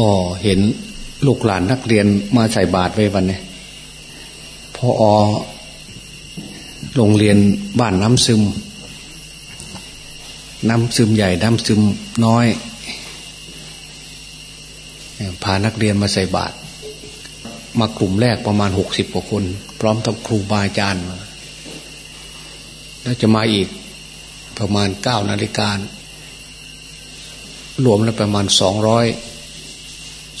พ่อเห็นลูกหลานนักเรียนมาใส่บาตรไว้วันนี้พ่ออโรงเรียนบ้านน้ำซึม น้ำซึมใหญ่น้ำซึมน้อย พานักเรียนมาใส่บาตรมากลุ่มแรกประมาณหกสิบกว่าคน พร้อมทั้งครูบาอาจารย์มา แล้วจะมาอีกประมาณเก้านาฬิการวมแล้วประมาณสองร้อย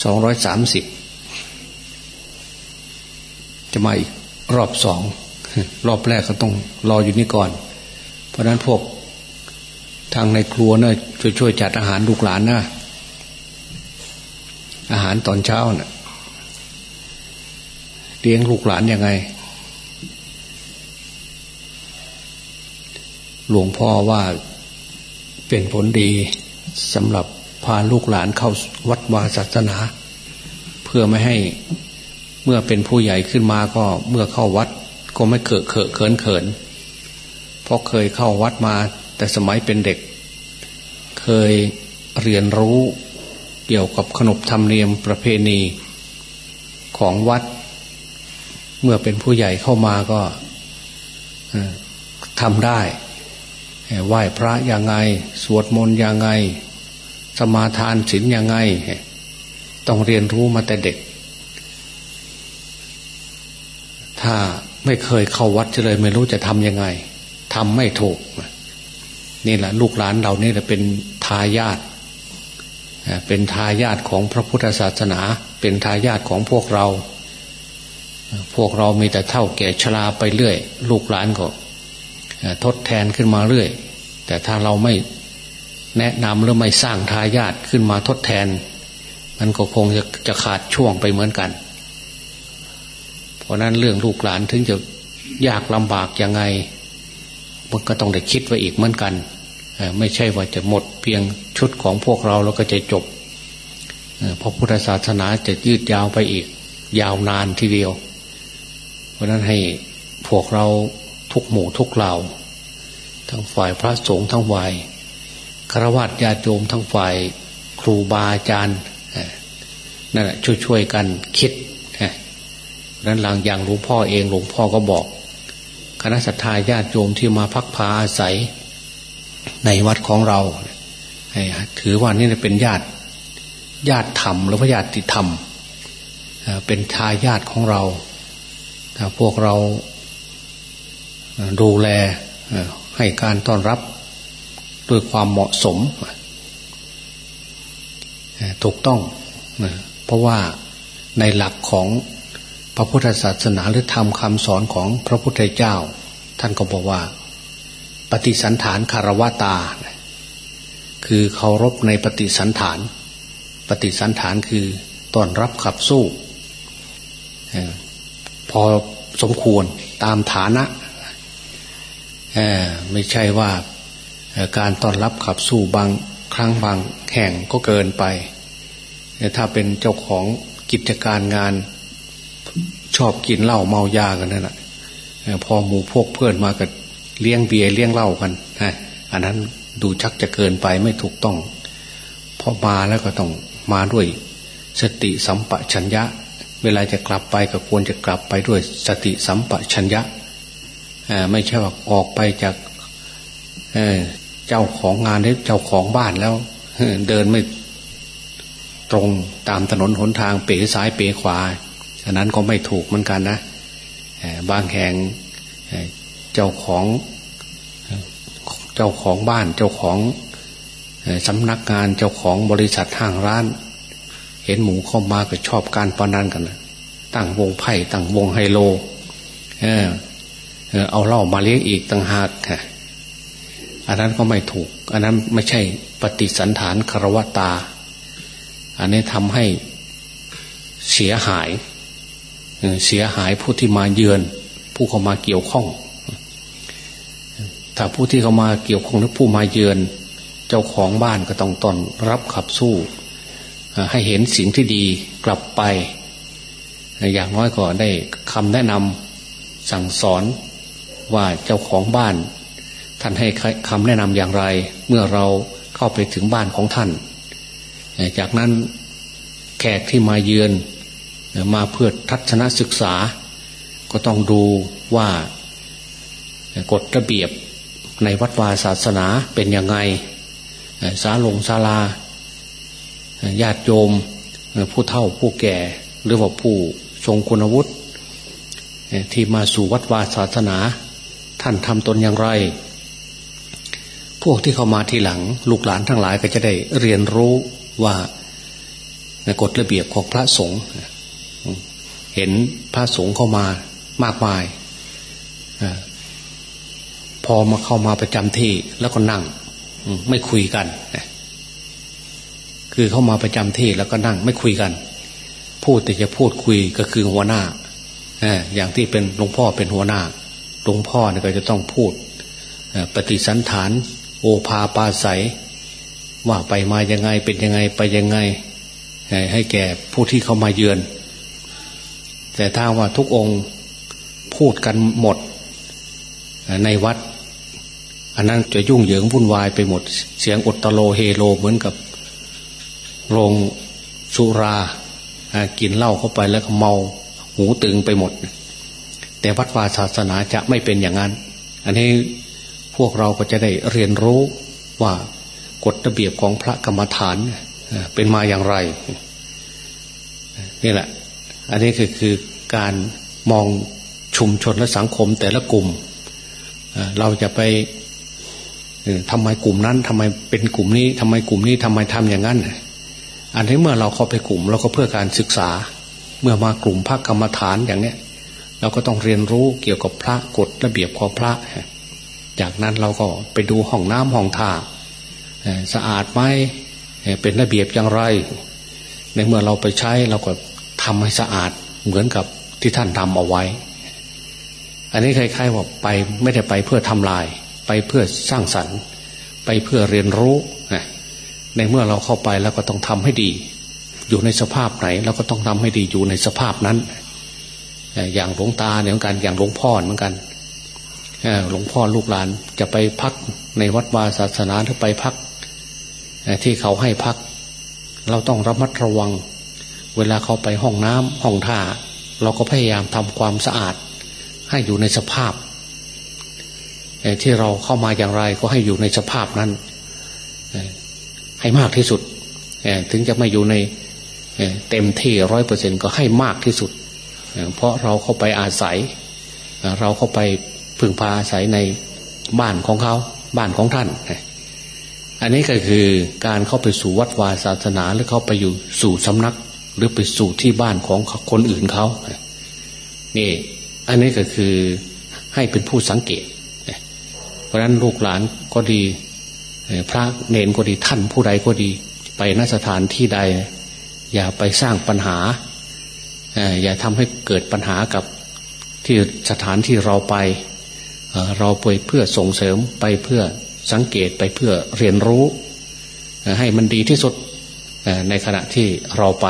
สองร้อยสามสิบจะมาอีกรอบสองรอบแรกก็ต้องรออยู่นี่ก่อน เพราะนั้นพวกทางในครัวเนะช่วยช่วยจัดอาหารลูกหลานนะอาหารตอนเช้านะ่ะเลี้ยงลูกหลานยังไง หลวงพ่อว่าเป็นผลดีสำหรับ พาลูกหลานเข้าวัดวาศาสนา เพื่อไม่ให้เมื่อเป็นผู้ใหญ่ขึ้นมาก็เมื่อเข้าวัดก็ไม่เกิดเขอะเขินเขินเพราะเคยเข้าวัดมาแต่สมัยเป็นเด็ก เคยเรียนรู้เกี่ยวกับขนบธรรมเนียมประเพณีของวัด เมื่อเป็นผู้ใหญ่เข้ามาก็ทำได้ไหว้พระยังไง สวดมนต์ยังไง สมาทานศีลยังไง ต้องเรียนรู้มาแต่เด็ก ถ้าไม่เคยเข้าวัดเลยไม่รู้จะทำยังไงทำไม่ถูกนี่แหละลูกหลานเรานี่แหละเป็นทายาทเป็นทายาทของพระพุทธศาสนา เป็นทายาทของพวกเรา พวกเรามีแต่เท่าแก่ชราไปเรื่อย ลูกหลานก็ทดแทนขึ้นมาเรื่อย แต่ถ้าเราไม่ แนะนำหรือไม่สร้างทายาทขึ้นมาทดแทน มันก็คงจะจะขาดช่วงไปเหมือนกัน เพราะนั้นเรื่องลูกหลานถึงจะยากลำบากยังไงมันก็ต้องได้คิดไว้อีกเหมือนกัน ไม่ใช่ว่าจะหมดเพียงชุดของพวกเราแล้วก็จะจบเพราะพุทธศาสนาจะยืดยาวไปอีก ยาวนานทีเดียว เพราะนั้นให้พวกเราทุกหมู่ทุกเหล่า ทั้งฝ่ายพระสงฆ์ทั้งฝ่าย ครวญญาติโยมทั้งฝ่ายครูบาอาจารย์นั่นแหละช่วยๆกันคิดนั้นหลังอย่างหลวงพ่อเองหลวงพ่อก็บอก คณะสัตยาญาติโยมที่มาพักพาอาศัยในวัดของเราถือว่านี่เป็นญาติญาติธรรมหรือว่าญาติธรรม เป็นทายาทของเราพวกเราดูแลให้การต้อนรับ ด้วยความเหมาะสมถูกต้องเพราะว่าในหลักของพระพุทธศาสนาหรือธรรมคำสอนของพระพุทธเจ้า ท่านก็บอกว่า ปฏิสันฐานคารวะตา คือเคารพในปฏิสันฐาน ปฏิสันฐานคือต้อนรับขับสู้ พอสมควรตามฐานะไม่ใช่ว่า การต้อนรับขับสู้บางครั้งบางแห่งก็เกินไป ถ้าเป็นเจ้าของกิจการงานชอบกินเหล้าเมายากันนั่นแหละพอหมู่พวกเพื่อนมากับเลี้ยงเบียร์เลี้ยงเหล้ากันอันนั้นดูชักจะเกินไปไม่ถูกต้องพอมาแล้วก็ต้องมาด้วยสติสัมปชัญญะ เวลาจะกลับไปก็ควรจะกลับไปด้วยสติสัมปชัญญะไม่ใช่ว่าออกไปจาก เจ้าของงานหรือเจ้าของบ้านแล้วเดินไม่ตรงตามถนนหนทางเป๋ซ้ายเป๋ขวาอันนั้นก็ไม่ถูกเหมือนกันนะบางแห่งเจ้าของเจ้าของบ้านเจ้าของสำนักงานเจ้าของบริษัทห้างร้าน เห็นหมูเข้ามาก็ชอบการปนันกันนะตั้งวงไพ่ตั้งวงไฮโล เออเอาเหล้ามาเลี้ยงอีกต่างหากค่ะ อันนั้นก็ไม่ถูก อันนั้นไม่ใช่ปฏิสันฐานคารวตา อันนี้ทำให้เสียหายเสียหายผู้ที่มาเยือน ผู้เข้ามาเกี่ยวข้อง ถ้าผู้ที่เข้ามาเกี่ยวข้องหรือผู้มาเยือน เจ้าของบ้านก็ต้องตอนรับขับสู้ ให้เห็นสิ่งที่ดีกลับไป อย่างน้อยก็ได้คำแนะนำสั่งสอนว่าเจ้าของบ้าน ท่านให้คำแนะนำอย่างไร เมื่อเราเข้าไปถึงบ้านของท่าน จากนั้นแขกที่มาเยือนมาเพื่อทัศนศึกษา ก็ต้องดูว่ากฎระเบียบในวัดวาศาสนาเป็นยังไงสาลงศาลาญาติโยม ผู้เฒ่าผู้แก่ หรือว่าผู้ทรงคุณวุฒิที่มาสู่วัดวาศาสนา ท่านทำตนอย่างไร วกที่เข้ามาทีหลัง ลูกหลานทั้งหลายก็จะได้เรียนรู้ว่าในกฎระเบียบของพระสงฆ์เห็นพระสงฆ์เข้ามามากมายพอมาเข้ามาประจำที่แล้วก็นั่งไม่คุยกันคือเข้ามาประจำที่แล้วก็นั่งไม่คุยกัน พูดแต่จะพูดคุยก็คือหัวหน้าอย่างที่เป็นหลวงพ่อเป็นหัวหน้าหลวงพ่อเนี่ยก็จะต้องพูดปฏิสันฐาน โอภาปาศัย ว่าไปมายังไงเป็นยังไงไปยังไง ให้แก่ผู้ที่เข้ามาเยือน แต่ถ้าว่าทุกองค์พูดกันหมดในวัด อันนั้นจะยุ่งเหยิงวุ่นวายไปหมด เสียงอดตโลเฮโลเหมือนกับโรงสุรากินเหล้าเข้าไปแล้วก็เมาหูตึงไปหมด แต่วัดวาศาสนาจะไม่เป็นอย่างนั้น อันนี้ พวกเราก็จะได้เรียนรู้ว่ากฎระเบียบของพระกรรมฐานเป็นมาอย่างไรนี่แหละ อันนี้คือคือการมองชุมชนและสังคมแต่ละกลุ่ม เราจะไปทำไมกลุ่มนั้นทำไมเป็นกลุ่มนี้ทำไมกลุ่มนี้ทำไมทำอย่างนั้น อันนี้เมื่อเราเข้าไปกลุ่มเราก็เพื่อการศึกษา เมื่อมากลุ่มพระกรรมฐานอย่างเนี้ย เราก็ต้องเรียนรู้เกี่ยวกับพระกฎระเบียบของพระ จากนั้นเราก็ไปดูห้องน้ำห้องท่าสะอาดไหมเป็นระเบียบอย่างไร ในเมื่อเราไปใช้เราก็ทำให้สะอาดเหมือนกับที่ท่านทำเอาไว้ อันนี้คล้ายๆว่าไปไม่ได้ไปเพื่อทำลาย ไปเพื่อสร้างสรรค์ ไปเพื่อเรียนรู้ในเมื่อเราเข้าไปแล้วก็ต้องทำให้ดี อยู่ในสภาพไหนเราก็ต้องทำให้ดีอยู่ในสภาพนั้น อย่างหลวงตาเนี่ยเหมือนกันอย่างหลวงพ่อเหมือนกัน หลวงพ่อลูกหลานจะไปพักในวัดวาศาสนาหรือไปพักที่เขาให้พัก เราต้องระมัดระวัง เวลาเขาไปห้องน้ำห้องท่า เราก็พยายามทำความสะอาด ให้อยู่ในสภาพที่เราเข้ามาอย่างไรก็ให้อยู่ในสภาพนั้นให้มากที่สุดถึงจะไม่อยู่ในเต็มที่ร้อยเปอร์เซ็นก็ให้มากที่สุด เพราะเราเข้าไปอาศัย เราเข้าไป พึ่งพาอาศัยในบ้านของเขาบ้านของท่าน อันนี้ก็คือการเข้าไปสู่วัดวาศาสนาหรือเข้าไปอยู่สู่สำนัก หรือไปสู่ที่บ้านของคนอื่นเขานี่ อันนี้ก็คือให้เป็นผู้สังเกต เพราะนั้นลูกหลานก็ดี พระเนนก็ดีท่านผู้ใดก็ดี ไปนสถานที่ใด อย่าไปสร้างปัญหา อย่าทำให้เกิดปัญหากับที่สถานที่เราไป เราไปเพื่อส่งเสริมไปเพื่อสังเกตไปเพื่อเรียนรู้ ให้มันดีที่สุดในขณะที่เราไป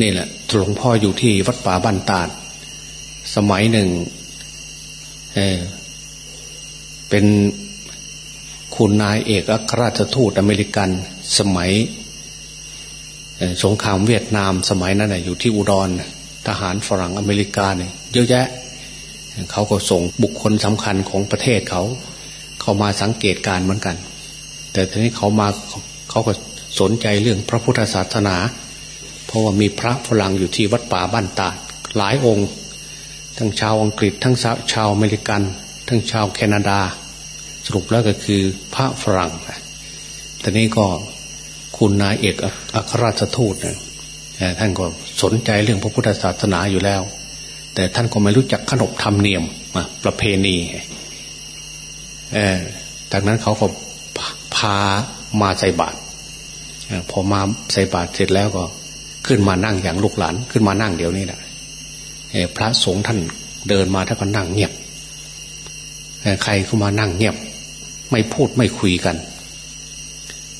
นี่แหละหลวงพ่ออยู่ที่วัดป่าบ้านตาด สมัยหนึ่งเเป็นคุณนายเอกอัครราชทูตอเมริกันสมัยสงครามเวียดนามสมัยนั้นอยู่ที่อุดรทหารฝรั่งอเมริกาเนี่ยเยอะแยะ เขาก็ส่งบุคคลสำคัญของประเทศเขา เข้ามาสังเกตการเหมือนกัน แต่ทีนี้เขามาเขาก็สนใจเรื่องพระพุทธศาสนา เพราะว่ามีพระฝรั่งอยู่ที่วัดป่าบ้านตาดหลายองค์ ทั้งชาวอังกฤษทั้งชาวอเมริกัน ทั้งชาวแคนาดา สรุปแล้วก็คือพระฝรั่งแต่นี้ก็คุณนายเอกอัครราชทูตท่านก็สนใจเรื่องพระพุทธศาสนาอยู่แล้ว แต่ท่านก็ไม่รู้จักขนบธรรมเนียมประเพณีจากนั้นเขาก็พามาใส่บาตรพอมาใส่บาตรเสร็จแล้วก็ขึ้นมานั่งอย่างลูกหลานขึ้นมานั่งเดี๋ยวนี้แหละพระสงฆ์ท่านเดินมาท่านก็นั่งเงียบใครเข้ามานั่งเงียบ ไม่พูดไม่คุยกัน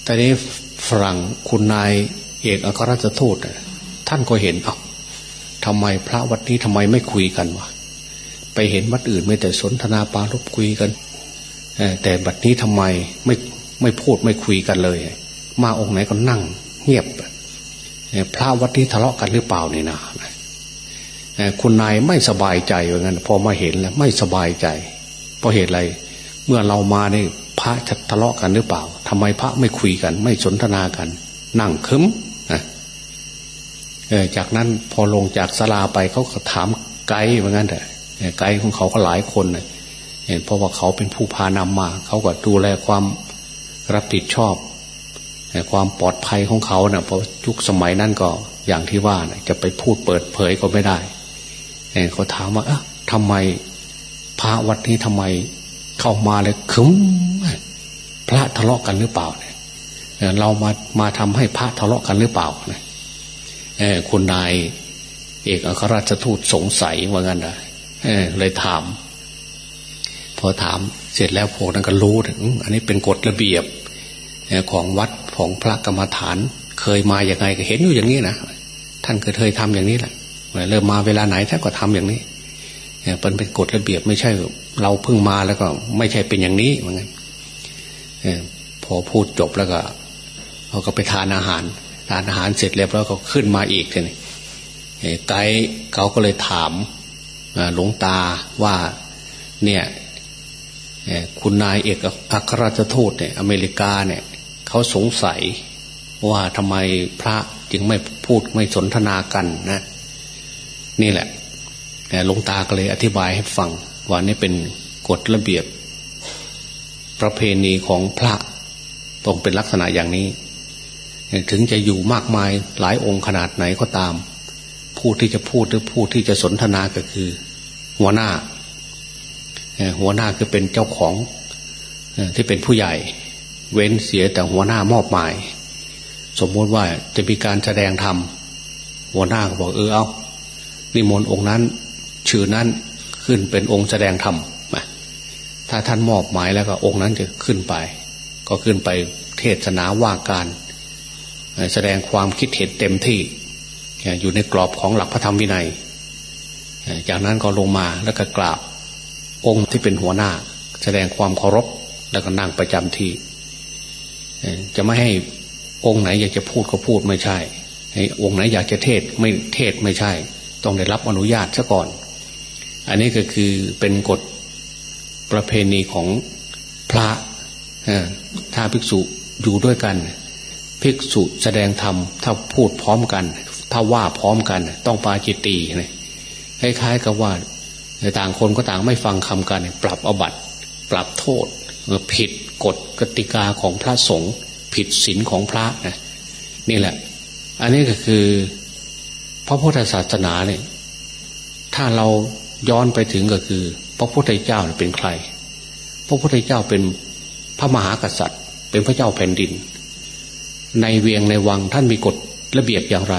แต่นี้ฝรั่งคุณนายเอกอัครราชทูตท่านก็เห็นเอา ทำไมพระวัดนี้ทำไมไม่คุยกันวะไปเห็นวัดอื่นไม่แต่สนทนาปาลบคุยกันแต่บัดนี้ทำไมไม่ไม่พูดไม่คุยกันเลย มาองค์ไหนก็นั่ง เงียบพระวัดนี้ทะเลาะกันหรือเปล่านี่นะคุณนายไม่สบายใจว่างั้นพอมาเห็นแล้ว ไม่สบายใจเพราะเหตุอะไร เมื่อเรามาเนี่ยพระจะทะเลาะกันหรือเปล่าทำไมพระไม่คุยกัน ไม่สนทนากัน นั่งคึ้ม จากนั้นพอลงจากศาลาไปเขาก็ถามไกด์ว่างั้นแต่ไกด์ของเขาก็หลายคนเเเพราะว่าเขาเป็นผู้พานำมา เขาก็ดูแลความรับผิดชอบความปลอดภัยของเขาเนะ่ะเพราะยุคสมัยนั้นก็อย่างที่ว่านะจะไปพูดเปิดเผยก็ไม่ได้เขาถามว่าเอ๊ะทำไมพระวัดนี้ทำไมเข้ามาเลยคึ้มพระทะเลาะกันหรือเปล่าเนี่ยเรามามาทำให้พระทะเลาะกันหรือเปล่าเนี่ย คุณนาย เอกอัครราชทูตสงสัยว่างั้นนะเลยถาม พอถามเสร็จแล้วพวกนั้นก็รู้อันนี้เป็นกฎระเบียบของวัดของพระกรรมฐาน เคยมาอย่างไงก็เห็นอยู่อย่างนี้นะท่านเคยทำอย่างนี้แหละเริ่มมาเวลาไหนท่านก็ทำอย่างนี้เนี่ยเป็นเป็นกฎระเบียบไม่ใช่ เราเพิ่งมาแล้วก็ไม่ใช่เป็นอย่างนี้เหมือนกันพอพูดจบแล้วก็เขาก็ไปทานอาหาร ทานอาหารเสร็จเรียบร้อยก็ขึ้นมาอีกทีนี้ไกด์เขาก็เลยถามหลวงตาว่าเนี่ยคุณนายเอกอัครราชทูตเนี่ยอเมริกาเนี่ยเขาสงสัยว่าทำไมพระจึงไม่พูดไม่สนทนากันนะ นี่แหละหลวงตาก็เลยอธิบายให้ฟังว่านี่เป็นกฎระเบียบ ประเพณีของพระต้องเป็นลักษณะอย่างนี้ ถึงจะอยู่มากมายหลายองค์ขนาดไหนก็ตาม ผู้ที่จะพูดหรือผู้ที่จะสนทนาก็คือ หัวหน้า หัวหน้าคือเป็นเจ้าของที่เป็นผู้ใหญ่ เว้นเสียแต่หัวหน้ามอบหมาย สมมติว่าจะมีการแสดงธรรมหัวหน้าก็บอกเออเอานิมนต์องค์นั้น ชื่อนั้นขึ้นเป็นองค์แสดงธรรมถ้าท่านมอบหมายแล้วก็องค์นั้นจะขึ้นไป ก็ขึ้นไปเทศนาว่าการ แสดงความคิดเห็นเต็มที่ อยู่ในกรอบของหลักพระธรรมวินัย จากนั้นก็ลงมาแล้วก็กราบองค์ที่เป็นหัวหน้า แสดงความเคารพแล้วก็นั่งประจำที่ จะไม่ให้องค์ไหนอยากจะพูดก็พูดไม่ใช่ให้องค์ไหนอยากจะเทศไม่เทศไม่ใช่ ต้องได้รับอนุญาตซะก่อน อันนี้ก็คือเป็นกฎประเพณีของพระถ้าภิกษุอยู่ด้วยกัน ภิกษุแสดงธรรมถ้าพูดพร้อมกัน ถ้าว่าพร้อมกัน ต้องปาจิตตีนะคล้ายๆกับว่าต่างคนก็ต่างไม่ฟังคำกัน ปรับอบัตปรับโทษผิดกฎกติกาของพระสงฆ์ผิดศีลของพระนะนี่แหละ อันนี้ก็คือ พระพุทธศาสนาเนี่ยถ้าเราย้อนไปถึงก็คือ พระพุทธเจ้าเป็นใคร พระพุทธเจ้าเป็นพระมหากษัตริย์ เป็นพระเจ้าแผ่นดิน ในเวียงในวังท่านมีกฎระเบียบอย่างไร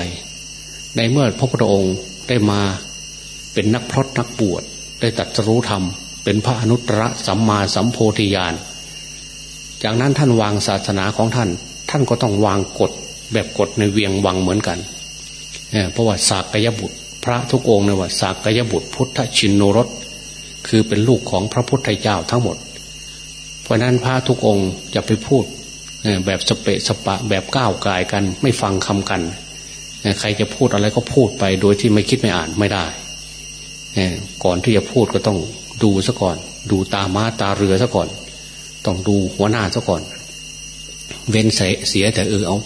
ในเมื่อพระพุทธองค์ได้มาเป็นนักพรตนักบวชได้ตัดรู้ธรรม เป็นพระอนุตตรสัมมาสัมโพธิญาณจากนั้นท่านวางศาสนาของท่าน ท่านก็ต้องวางกฎแบบกฎในเวียงวังเหมือนกันเพราะว่าสากยบุตร พระทุกองค์เนี่ยว่าสากยบุตร พุทธชินโนรสคือเป็นลูกของพระพุทธเจ้าทั้งหมด เพราะนั้นพระทุกองค์จะไปพูด แบบสเปะสปะแบบก้าวกายกัน ไม่ฟังคำกัน ใครจะพูดอะไรก็พูดไปโดยที่ไม่คิดไม่อ่านไม่ได้ก่อนที่จะพูดก็ต้องดูซะก่อน ดูตาม้าตาเรือซะก่อน ต้องดูหัวหน้าซะก่อน เว้นเสียแต่เออเอา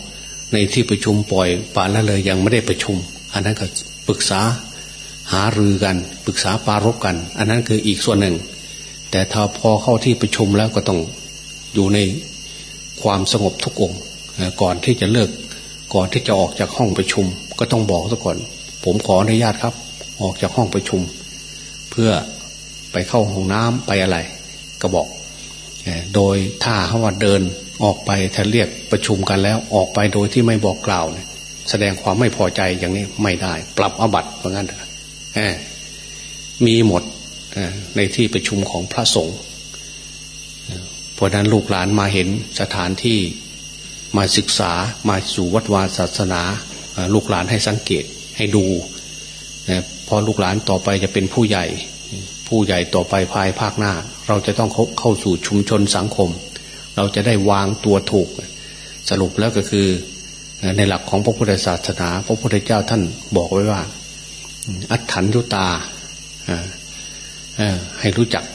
ในที่ประชุมปล่อยป่าละเลยยังไม่ได้ประชุม อันนั้นก็ปรึกษาหารือกัน ปรึกษาปารบกัน อันนั้นคืออีกส่วนหนึ่ง แต่ถ้าพอเข้าที่ประชุมแล้วก็ต้องอยู่ใน ความสงบทุกองก่อนที่จะเลิก ก่อนที่จะออกจากห้องประชุม ก็ต้องบอกซะก่อน ผมขออนุญาตครับ ออกจากห้องประชุม เพื่อไปเข้าห้องน้ำไปอะไร ก็บอก โดยถ้าเขาว่าเดินออกไปถ้าเรียกประชุมกันแล้วออกไปโดยที่ไม่บอกกล่าวเนี่ยแสดงความไม่พอใจอย่างนี้ไม่ได้ ปรับอบัตเพราะงั้นมีหมดในที่ประชุมของพระสงฆ์ เพราะนั้นลูกหลานมาเห็นสถานที่มาศึกษามาสู่วัดวาศาสนา ลูกหลานให้สังเกตให้ดูพอลูกหลานต่อไปจะเป็นผู้ใหญ่ ผู้ใหญ่ต่อไปภายภาคหน้า เราจะต้องเข้าขาสู่ชุมชนสังคม เราจะได้วางตัวถูก สรุปแล้วก็คือในหลักของพระพุทธศาสนา พระพุทธเจ้าท่านบอกไว้ว่า อัตถัญญุตาให้รู้จัก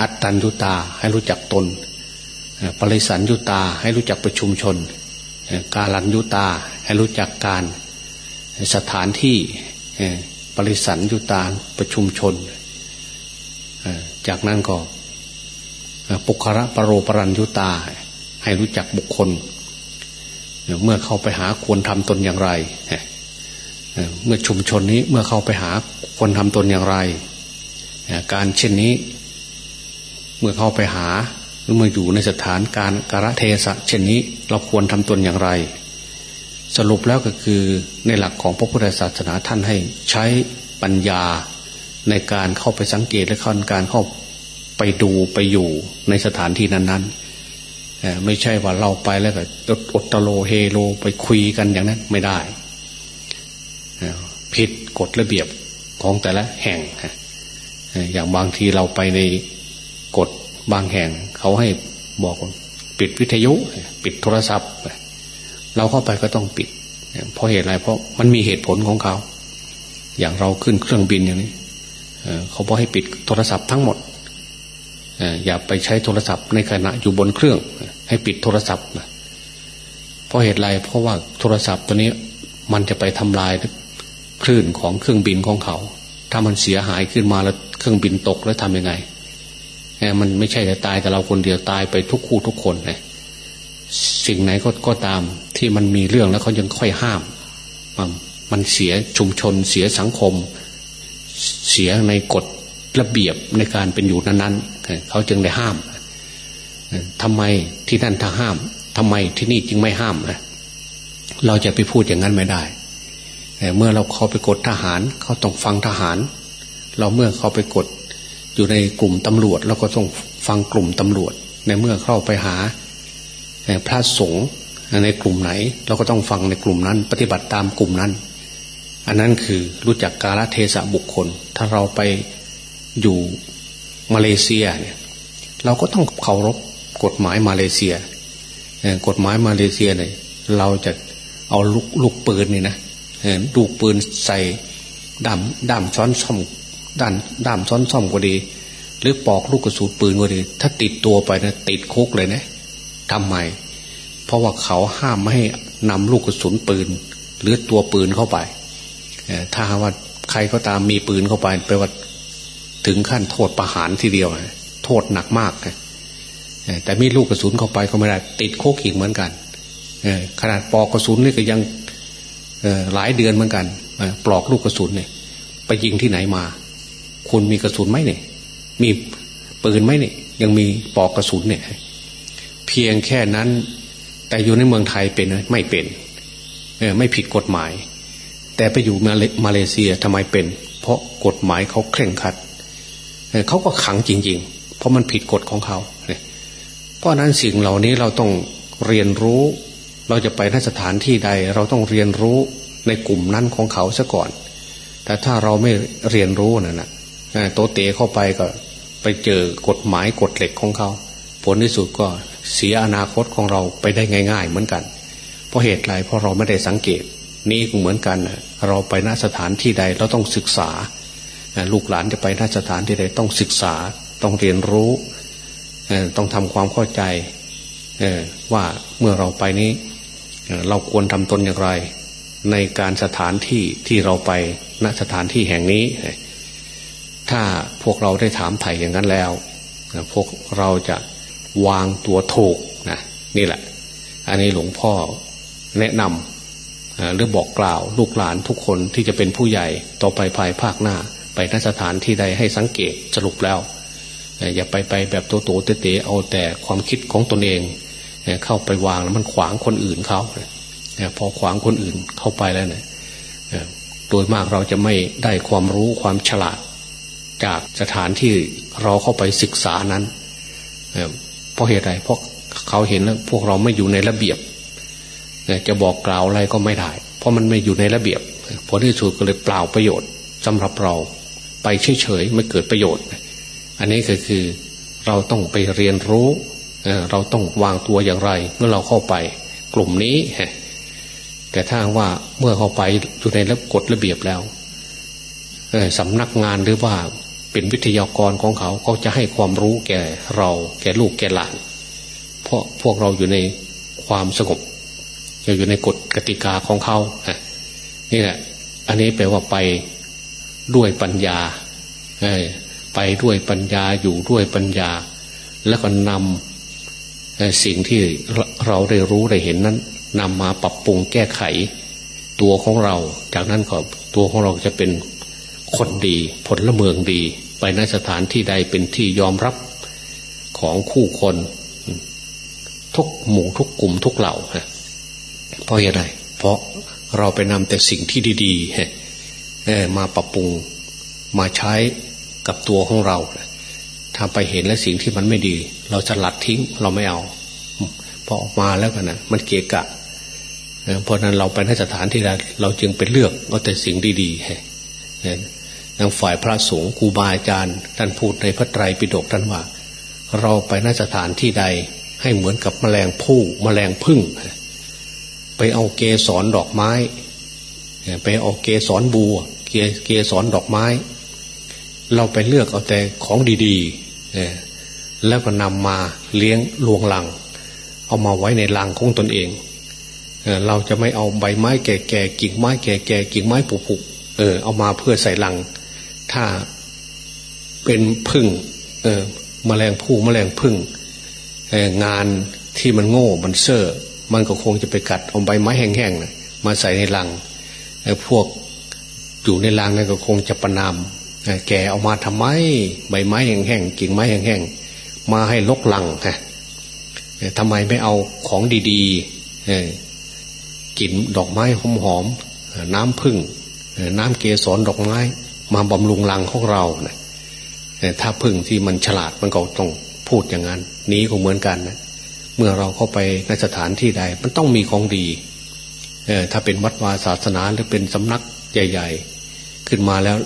อัตตัญญุตาให้รู้จักตน ปริสันยุตาให้รู้จักประชุมชน กาลันยุตาให้รู้จักการสถานที่ปริสันยุตาประชุมชน จากนั้นก็ปุคระปรโรปรัญยุตา ให้รู้จักบุคคล เมื่อเข้าไปหาควรทำตนอย่างไร เมื่อชุมชนนี้เมื่อเข้าไปหาควรทำตนอย่างไร การเช่นนี้ เมื่อเข้าไปหา หรือเมื่ออยู่ในสถานการการะเทศะเช่นนี้เราควรทำตนอย่างไร สรุปแล้วก็คือในหลักของพระพุทธศาสนาท่านให้ใช้ปัญญาในการเข้าไปสังเกตและการเข้าไปดูไปอยู่ในสถานที่นั้นๆไม่ใช่ว่าเราไปแล้วก็อดตโลเฮโลไปคุยกันอย่างนั้นไม่ได้ผิดกฎระเบียบของแต่ละแห่งอย่างบางทีเราไปในกฎบางแห่ง เขาให้บอกปิดวิทยุ ปิดโทรศัพท์ เราเข้าไปก็ต้องปิด เพราะเหตุอะไร เพราะมันมีเหตุผลของเขา อย่างเราขึ้นเครื่องบินอย่างนี้เขาบอกให้ปิดโทรศัพท์ทั้งหมดอย่าไปใช้โทรศัพท์ในขณะอยู่บนเครื่อง ให้ปิดโทรศัพท์เพราะเหตุไรเพราะว่าโทรศัพท์ตัวนี้มันจะไปทำลายคลื่นของเครื่องบินของเขา ถ้ามันเสียหายขึ้นมาแล้วเครื่องบินตกแล้วทำยังไง มันไม่ใช่แต่ตายแต่เราคนเดียวตายไปทุกคู่ทุกคนเลยสิ่งไหนก็ก็ตามที่มันมีเรื่องแล้วเขายังค่อยห้าม มันเสียชุมชน เสียสังคม เสียในกฎระเบียบในการเป็นอยู่นั้นๆเขาจึงได้ห้ามทำไมที่นั่นถ้าห้ามทำไมที่นี่จึงไม่ห้ามนะเราจะไปพูดอย่างนั้นไม่ได้เมื่อเราเขาไปกดทหารเขาต้องฟังทหาร เราเมื่อเขาไปกด อยู่ในกลุ่มตำรวจเราก็ต้องฟังกลุ่มตำรวจ ในเมื่อเข้าไปหาพระสงฆ์ในกลุ่มไหน เราก็ต้องฟังในกลุ่มนั้น ปฏิบัติตามกลุ่มนั้น อันนั้นคือรู้จักกาลเทศะบุคคล ถ้าเราไปอยู่มาเลเซียเนี่ยเราก็ต้องเคารพกฎหมายมาเลเซียกฎหมายมาเลเซียเนี่ยเราจะเอาลูกลูกปืนนี่นะลูกปืนใส่ดำดำช้อนช่อม ด้านด้ามซ้อนซ่อมก็ดี หรือปอกลูกกระสุนปืนก็ดี ถ้าติดตัวไปนะติดคุกเลยนะทำไม เพราะว่าเขาห้ามไม่ให้นำลูกกระสุนปืน หรือตัวปืนเข้าไปถ้าว่าใครก็ตามมีปืนเข้าไปแปว่าถึงขั้นโทษประหารทีเดียวโทษหนักมากแต่มีลูกกระสุนเข้าไปก็ไม่ได้ติดคุกอีกเหมือนกันขนาดปอกกระสุนนี่ก็ยังหลายเดือนเหมือนกันปลอกลูกกระสุนเนี่ยไปยิงที่ไหนมา คุณมีกระสุนไหมเนี่ย มีปืนไหมเนี่ย ยังมีปอกกระสุนเนี่ย เพียงแค่นั้น แต่อยู่ในเมืองไทยเป็นไม่เป็นเออไม่ผิดกฎหมาย แต่ไปอยู่มาเลเซียทำไมเป็น เพราะกฎหมายเขาเคร่งครัดเขาก็ขังจริง ๆ เพราะมันผิดกฎของเขาเนี่ยเพราะนั้นสิ่งเหล่านี้เราต้องเรียนรู้ เราจะไปนสถานที่ใด เราต้องเรียนรู้ในกลุ่มนั้นของเขาซะก่อน แต่ถ้าเราไม่เรียนรู้นั่นนะ โตเตะเข้าไปก็ไปเจอกฎหมายกฎเหล็กของเขา ผลที่สุดก็เสียอนาคตของเราไปได้ง่าย ๆ เหมือนกัน เพราะเหตุไรเพราะเราไม่ได้สังเกต นี่ก็เหมือนกันเราไปณสถานที่ใดเราต้องศึกษา ลูกหลานจะไปณสถานที่ใดต้องศึกษา ต้องเรียนรู้ต้องทำความเข้าใจว่าเมื่อเราไปนี้เราควรทำตนอย่างไร ในการสถานที่ที่เราไปณสถานที่แห่งนี้ ถ้าพวกเราได้ถามไถ่อย่างนั้นแล้วพวกเราจะวางตัวถูกนะนี่แหละ อันนี้หลวงพ่อแนะนำหรือบอกกล่าวลูกหลานทุกคนที่จะเป็นผู้ใหญ่ต่อไปภายภาคหน้า ไปนสถานที่ใดให้สังเกตสรุปแล้ว อย่าไปไปแบบโตโตเตะเอาแต่ความคิดของตนเอง เข้าไปวางแล้วมันขวางคนอื่นเขาพอขวางคนอื่นเข้าไปแล้วเนี่ยโดยมากเราจะไม่ได้ความรู้ความฉลาด จากสถานที่เราเข้าไปศึกษานั้นเพราะเหตุใดเพราะเขาเห็นแล้วพวกเราไม่อยู่ในระเบียบจะบอกกล่าวอะไรก็ไม่ได้ เพราะมันไม่อยู่ในระเบียบผลที่สุดก็เลยเปล่าประโยชน์สำหรับเราไปเฉยๆไม่เกิดประโยชน์ อันนี้ก็คือเราต้องไปเรียนรู้เราต้องวางตัวอย่างไร เมื่อเราเข้าไปกลุ่มนี้ แต่ถ้าว่าเมื่อเข้าไปอยู่ในระกฎระเบียบแล้วสำนักงานหรือว่า เป็นวิทยากรของเขาเขาจะให้ความรู้แก่เราแก่ลูกแก่หลาน เพราะพวกเราอยู่ในความสงบอยู่ในกฎกติกาของเขานี่แหละอันนี้แปลว่าไปด้วยปัญญาไปด้วยปัญญาอยู่ด้วยปัญญา แล้วก็นำสิ่งที่เราได้รู้ได้เห็นนั้นนำมาปรับปรุงแก้ไขตัวของเรา จากนั้นก็ตัวของเราจะเป็นคนดีผลละเมืองดี ไปในสถานที่ใดเป็นที่ยอมรับของคู่คน ทุกหมู่ทุกกลุ่มทุกเหล่าเพราะอะไรเพราะเราไปนำแต่สิ่งที่ดีๆมาปรับปรุงมาใช้กับตัวของเราถ้าไปเห็นและสิ่งที่มันไม่ดี เราจะหลัดทิ้งเราไม่เอาพอออกมาแล้วกันนะมันเกะกะเพราะนั้นเราไปในสถานที่ใดเราจึงเป็นเลือกเอาแต่สิ่งดีๆ ทางฝ่ายพระสงฆ์ครูบาอาจารย์ท่านพูดในพระไตรปิฎกท่านว่า เราไปนสถานที่ใดให้เหมือนกับแมลงผู้แมลงพึ่งไปเอาเกสรดอกไม้ ไปเอาเกสรบัว เกเกสรดอกไม้ เราไปเลือกเอาแต่ของดีๆแล้วก็นำมาเลี้ยงลวงลัง เอามาไว้ในลังของตนเองเราจะไม่เอาใบไม้แก่ๆกิ่งไม้แก่ๆกิ่งไม้ผุๆเออเอามาเพื่อใส่ลัง ถ้าเป็นพึ่งเออมแมลงผู้มแมลงพึ่งงานที่มันโง่มันเซ่อมันก็คงจะไปกัดเอาใบไม้แห้งๆนะมาใส่ในลังไอ้พวกอยู่ในลังนั่นก็คงจะประนามแกเอามาทำไมใบไม้แห้งๆกิ่งไม้แห้งๆมาให้ลกลังฮะทำไมไม่เอาของดีๆกลิ่นดอกไม้หอมๆน้ำพึ่งน้ำเกสรดอกไม้ มาบำรุงลังของเรานะถ้าพึ่งที่มันฉลาดมันก็ต้องพูดอย่างนั้น นี้ก็เหมือนกันนะเมื่อเราเข้าไปในสถานที่ใด มันต้องมีของดีเออถ้าเป็นวัดวาศาสนาหรือเป็นสำนักใหญ่ ๆ ขึ้นมาแล้ว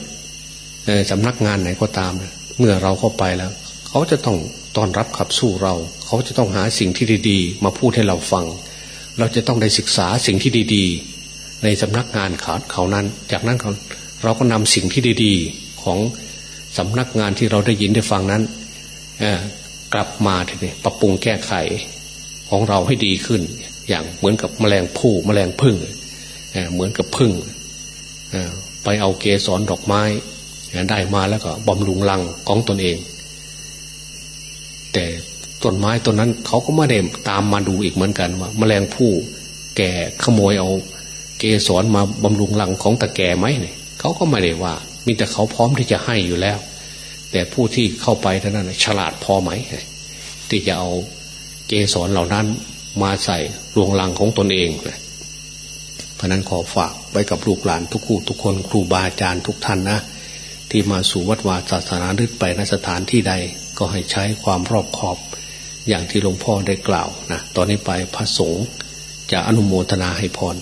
สำนักงานไหนก็ตาม เมื่อเราเข้าไปแล้ว เขาจะต้องต้อนรับขับสู้เรา เขาจะต้องหาสิ่งที่ดี ๆ มาพูดให้เราฟัง เราจะต้องได้ศึกษาสิ่งที่ดี ๆ ในสำนักงานขาเขานั้น จากนั้นเขา เราก็นำสิ่งที่ดี ๆของสำนักงานที่เราได้ยินได้ฟังนั้นกลับมาทีนี้ปรับปรุงแก้ไขของเราให้ดีขึ้น อย่างเหมือนกับแมลงผู้แมลงพึ่งเหมือนกับพึ่งไปเอาเกสรดอกไม้ได้มาแล้วก็บำรุงรังของตนเอง แต่ต้นไม้ต้นนั้นเขาก็ไม่ได้ตามมาดูอีกเหมือนกันว่าแมลงผู้แก่ขโมยเอา เกสรมาบำรุงรังของตะแก่ไหมเนี่ย เขาก็ไม่ได้ว่า มีแต่เขาพร้อมที่จะให้อยู่แล้ว แต่ผู้ที่เข้าไปเท่านั้นฉลาดพอไหมที่จะเอาเกสรเหล่านั้นมาใส่รวงลังของตนเองเพราะนั้นขอฝากไว้กับลูกหลานทุกคู่ทุกคนครูบาอาจารย์ทุกท่านนะ ที่มาสู่วัดวาศาสนาหรือไปนสถานที่ใดก็ให้ใช้ความรอบขอบ อย่างที่หลวงพ่อได้กล่าวนะตอนนี้ไปพระสงฆ์จะอนุโมทนาให้พร